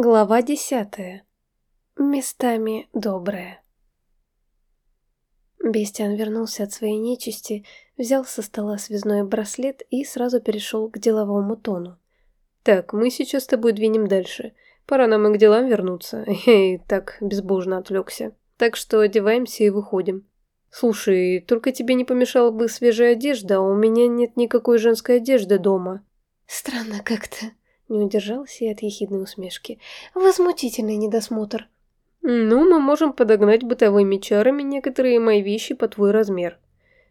Глава десятая. Местами добрая. Бестиан вернулся от своей нечисти, взял со стола связной браслет и сразу перешел к деловому тону. «Так, мы сейчас с тобой двинем дальше. Пора нам и к делам вернуться. И так безбожно отвлекся. Так что одеваемся и выходим. Слушай, только тебе не помешала бы свежая одежда, а у меня нет никакой женской одежды дома». «Странно как-то», не удержалась я от ехидной усмешки. Возмутительный недосмотр. «Ну, мы можем подогнать бытовыми чарами некоторые мои вещи по твой размер»,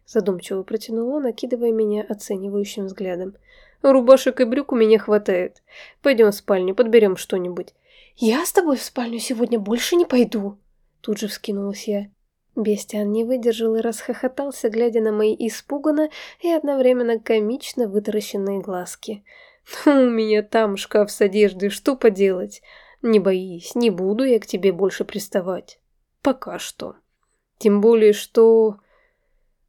задумчиво протянул он, накидывая меня оценивающим взглядом. «Рубашек и брюк у меня хватает. Пойдем в спальню, подберем что-нибудь». «Я с тобой в спальню сегодня больше не пойду», тут же вскинулась я. Бестиан не выдержал и расхохотался, глядя на мои испуганно и одновременно комично вытаращенные глазки. У меня там шкаф с одеждой, что поделать? Не боись, не буду я к тебе больше приставать. Пока что. Тем более, что...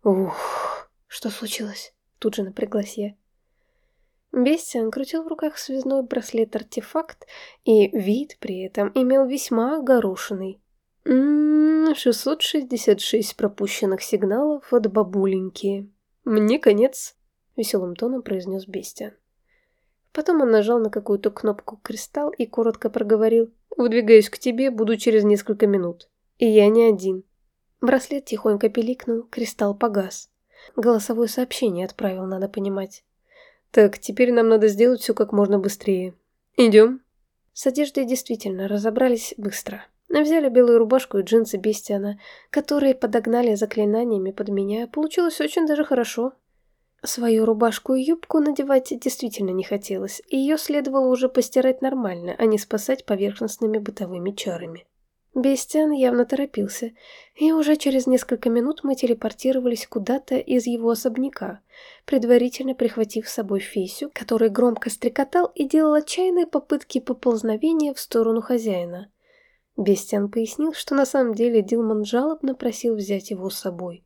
Ух, что случилось? Тут же напряглась я. Бестиан крутил в руках связной браслет-артефакт, и вид при этом имел весьма огорошенный. «М-м, 666 пропущенных сигналов от бабуленьки. Мне конец», — веселым тоном произнес Бестиан. Потом он нажал на какую-то кнопку кристалл и коротко проговорил «Выдвигаюсь к тебе, буду через несколько минут. И я не один». Браслет тихонько пиликнул, кристалл погас. Голосовое сообщение отправил, надо понимать. «Так, теперь нам надо сделать все как можно быстрее. Идем?» С одеждой действительно разобрались быстро. Взяли белую рубашку и джинсы Бестиана, которые подогнали заклинаниями под меня. Получилось очень даже хорошо. Свою рубашку и юбку надевать действительно не хотелось, и ее следовало уже постирать нормально, а не спасать поверхностными бытовыми чарами. Бестиан явно торопился, и уже через несколько минут мы телепортировались куда-то из его особняка, предварительно прихватив с собой Фесю, который громко стрекотал и делал отчаянные попытки поползновения в сторону хозяина. Бестиан пояснил, что на самом деле Дилман жалобно просил взять его с собой.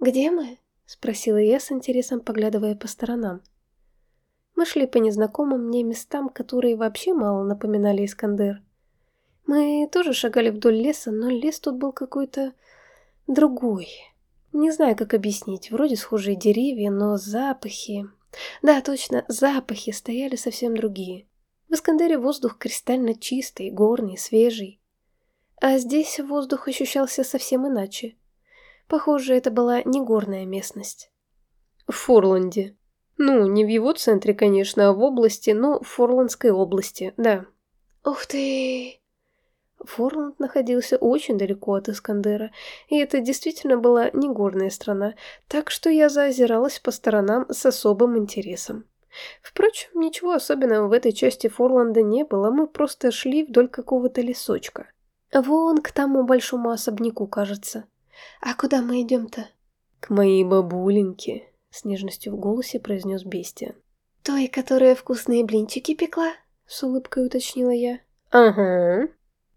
«Где мы?» — спросила я с интересом, поглядывая по сторонам. Мы шли по незнакомым мне местам, которые вообще мало напоминали Искандер. Мы тоже шагали вдоль леса, но лес тут был какой-то другой. Не знаю, как объяснить. Вроде схожие деревья, но запахи... Да, точно, запахи стояли совсем другие. В Искандере воздух кристально чистый, горный, свежий. А здесь воздух ощущался совсем иначе. Похоже, это была не горная местность. В Форланде. Ну, не в его центре, конечно, а в области, но в Форландской области, да. Ух ты! Форланд находился очень далеко от Искандера, и это действительно была не горная страна, так что я заозиралась по сторонам с особым интересом. Впрочем, ничего особенного в этой части Форланда не было, мы просто шли вдоль какого-то лесочка. Вон к тому большому особняку, кажется. «А куда мы идем-то?» «К моей бабуленьке», — с нежностью в голосе произнес Бестия. «Той, которая вкусные блинчики пекла?» — с улыбкой уточнила я. «Ага.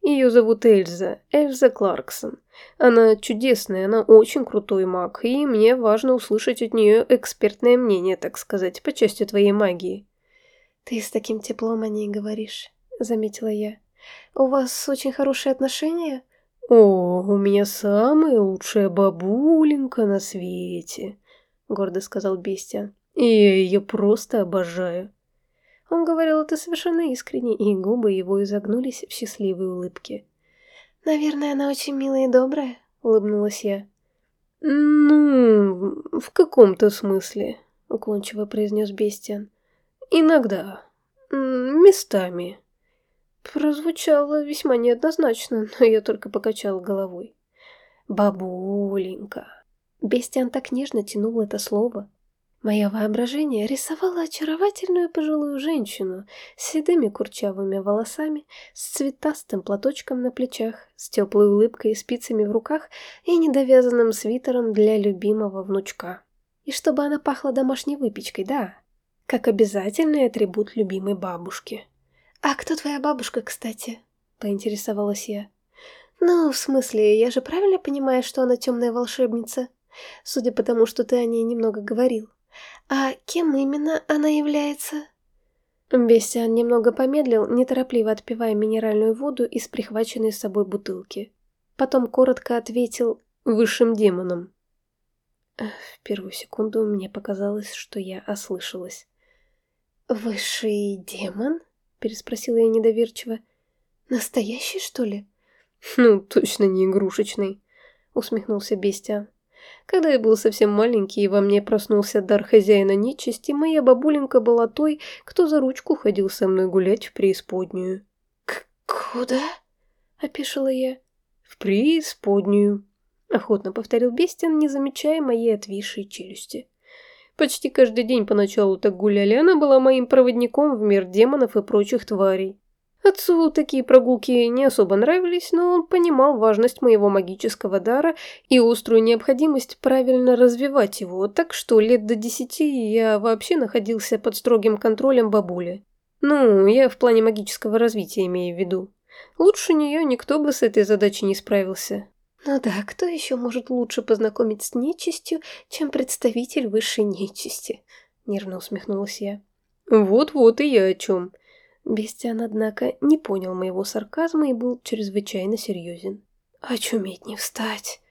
Ее зовут Эльза, Эльза Кларксон. Она чудесная, она очень крутой маг, и мне важно услышать от нее экспертное мнение, так сказать, по части твоей магии». «Ты с таким теплом о ней говоришь», — заметила я. «У вас очень хорошие отношения?» «О, у меня самая лучшая бабуленька на свете», — гордо сказал Бестия. «И я ее просто обожаю». Он говорил это совершенно искренне, и губы его изогнулись в счастливой улыбке. «Наверное, она очень милая и добрая», — улыбнулась я. «Ну, в каком-то смысле», — уклончиво произнес Бестиан. «Иногда. Местами». Прозвучало весьма неоднозначно, но я только покачала головой. «Бабуленька». Бестиан так нежно тянул это слово. Мое воображение рисовало очаровательную пожилую женщину с седыми курчавыми волосами, с цветастым платочком на плечах, с теплой улыбкой и спицами в руках и недовязанным свитером для любимого внучка. И чтобы она пахла домашней выпечкой, да, как обязательный атрибут любимой бабушки. «А кто твоя бабушка, кстати?» — поинтересовалась я. «Ну, в смысле, я же правильно понимаю, что она темная волшебница? Судя по тому, что ты о ней немного говорил. А кем именно она является?» Бестиан немного помедлил, неторопливо отпивая минеральную воду из прихваченной с собой бутылки. Потом коротко ответил «высшим демоном». В первую секунду мне показалось, что я ослышалась. «Высший демон?» – переспросила я недоверчиво. «Настоящий, что ли?» «Ну, точно не игрушечный», – усмехнулся Бестиан. Когда я был совсем маленький и во мне проснулся дар хозяина нечисти, моя бабуленька была той, кто за ручку ходил со мной гулять в преисподнюю. К «Куда?» – опешила я. «В преисподнюю», – охотно повторил Бестин, не замечая моей отвисшей челюсти. Почти каждый день поначалу так гуляли, она была моим проводником в мир демонов и прочих тварей. Отцу такие прогулки не особо нравились, но он понимал важность моего магического дара и острую необходимость правильно развивать его, так что лет до десяти я вообще находился под строгим контролем бабули. Ну, я в плане магического развития имею в виду. Лучше нее никто бы с этой задачей не справился. Ну да, кто еще может лучше познакомить с нечистью, чем представитель высшей нечисти? Нервно усмехнулась я. Вот-вот и я о чем. Бестиан, однако, не понял моего сарказма и был чрезвычайно серьезен. «Очуметь не встать!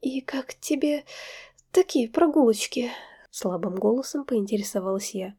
И как тебе такие прогулочки?» Слабым голосом поинтересовалась я.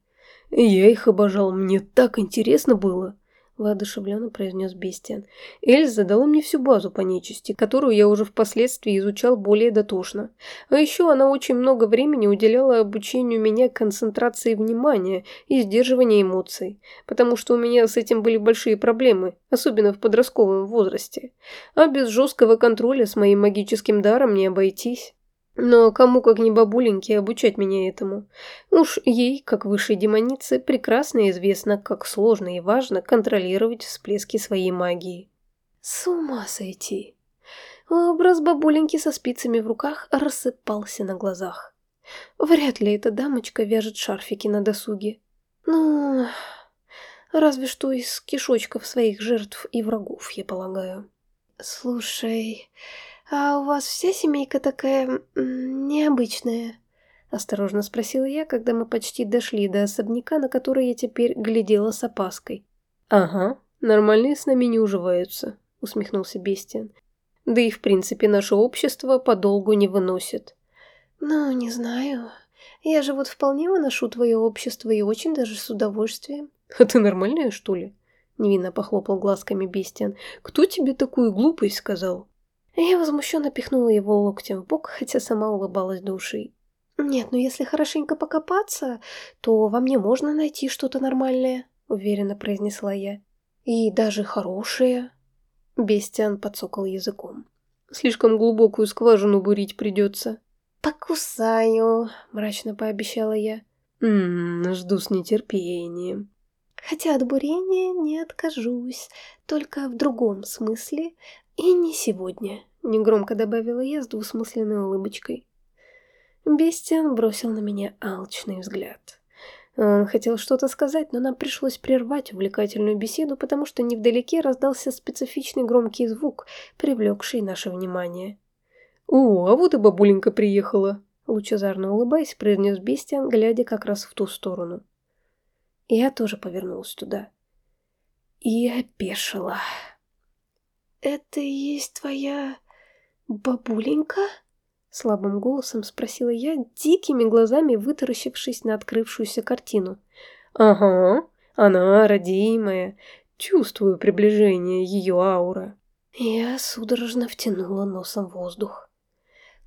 «Я их обожал, мне так интересно было!» Воодушевленно произнес Бестиан. Эльза дала мне всю базу по нечисти, которую я уже впоследствии изучал более дотошно. А еще она очень много времени уделяла обучению меня концентрации внимания и сдерживания эмоций, потому что у меня с этим были большие проблемы, особенно в подростковом возрасте. А без жесткого контроля с моим магическим даром не обойтись. Но кому, как не бабуленьке, обучать меня этому? Уж ей, как высшей демонице, прекрасно известно, как сложно и важно контролировать всплески своей магии. С ума сойти. Образ бабуленьки со спицами в руках рассыпался на глазах. Вряд ли эта дамочка вяжет шарфики на досуге. Ну, разве что из кишочков своих жертв и врагов, я полагаю. Слушай, «А у вас вся семейка такая... необычная?» Осторожно спросила я, когда мы почти дошли до особняка, на который я теперь глядела с опаской. «Ага, нормальные с нами не уживаются», — усмехнулся Бестиан. «Да и в принципе наше общество подолгу не выносит». «Ну, не знаю. Я же вот вполне выношу твое общество и очень даже с удовольствием». «А ты нормальная, что ли?» — невинно похлопал глазками Бестиан. «Кто тебе такую глупость сказал?» Я возмущенно пихнула его локтем в бок, хотя сама улыбалась душей. «Нет, ну если хорошенько покопаться, то во мне можно найти что-то нормальное», — уверенно произнесла я. «И даже хорошее». Бестиан подсокал языком. «Слишком глубокую скважину бурить придется». «Покусаю», — мрачно пообещала я. «Ммм, жду с нетерпением». «Хотя от бурения не откажусь, только в другом смысле, и не сегодня». Негромко добавила я с двусмысленной улыбочкой. Бестиан бросил на меня алчный взгляд. Он хотел что-то сказать, но нам пришлось прервать увлекательную беседу, потому что невдалеке раздался специфичный громкий звук, привлекший наше внимание. «О, а вот и бабуленька приехала!» Лучезарно улыбаясь, произнес Бестиан, глядя как раз в ту сторону. Я тоже повернулась туда. И опешила. «Это и есть твоя «Бабуленька?» — слабым голосом спросила я, дикими глазами вытаращившись на открывшуюся картину. «Ага, она родимая. Чувствую приближение ее аура». Я судорожно втянула носом воздух.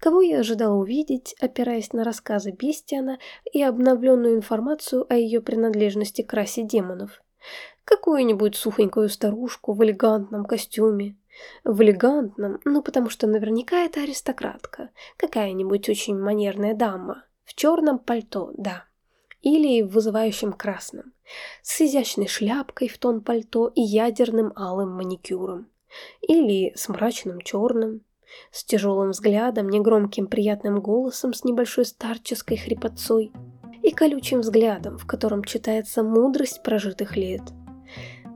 Кого я ожидала увидеть, опираясь на рассказы Бестиана и обновленную информацию о ее принадлежности к расе демонов? Какую-нибудь сухонькую старушку в элегантном костюме, в элегантном, ну потому что наверняка это аристократка, какая-нибудь очень манерная дама, в черном пальто, да, или в вызывающем красном, с изящной шляпкой в тон пальто и ядерным алым маникюром, или с мрачным черным, с тяжелым взглядом, негромким приятным голосом с небольшой старческой хрипотцой и колючим взглядом, в котором читается мудрость прожитых лет –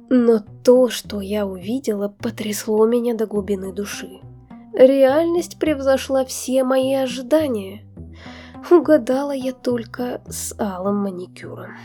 но то, что я увидела, потрясло меня до глубины души. Реальность превзошла все мои ожидания. Угадала я только с алым маникюром.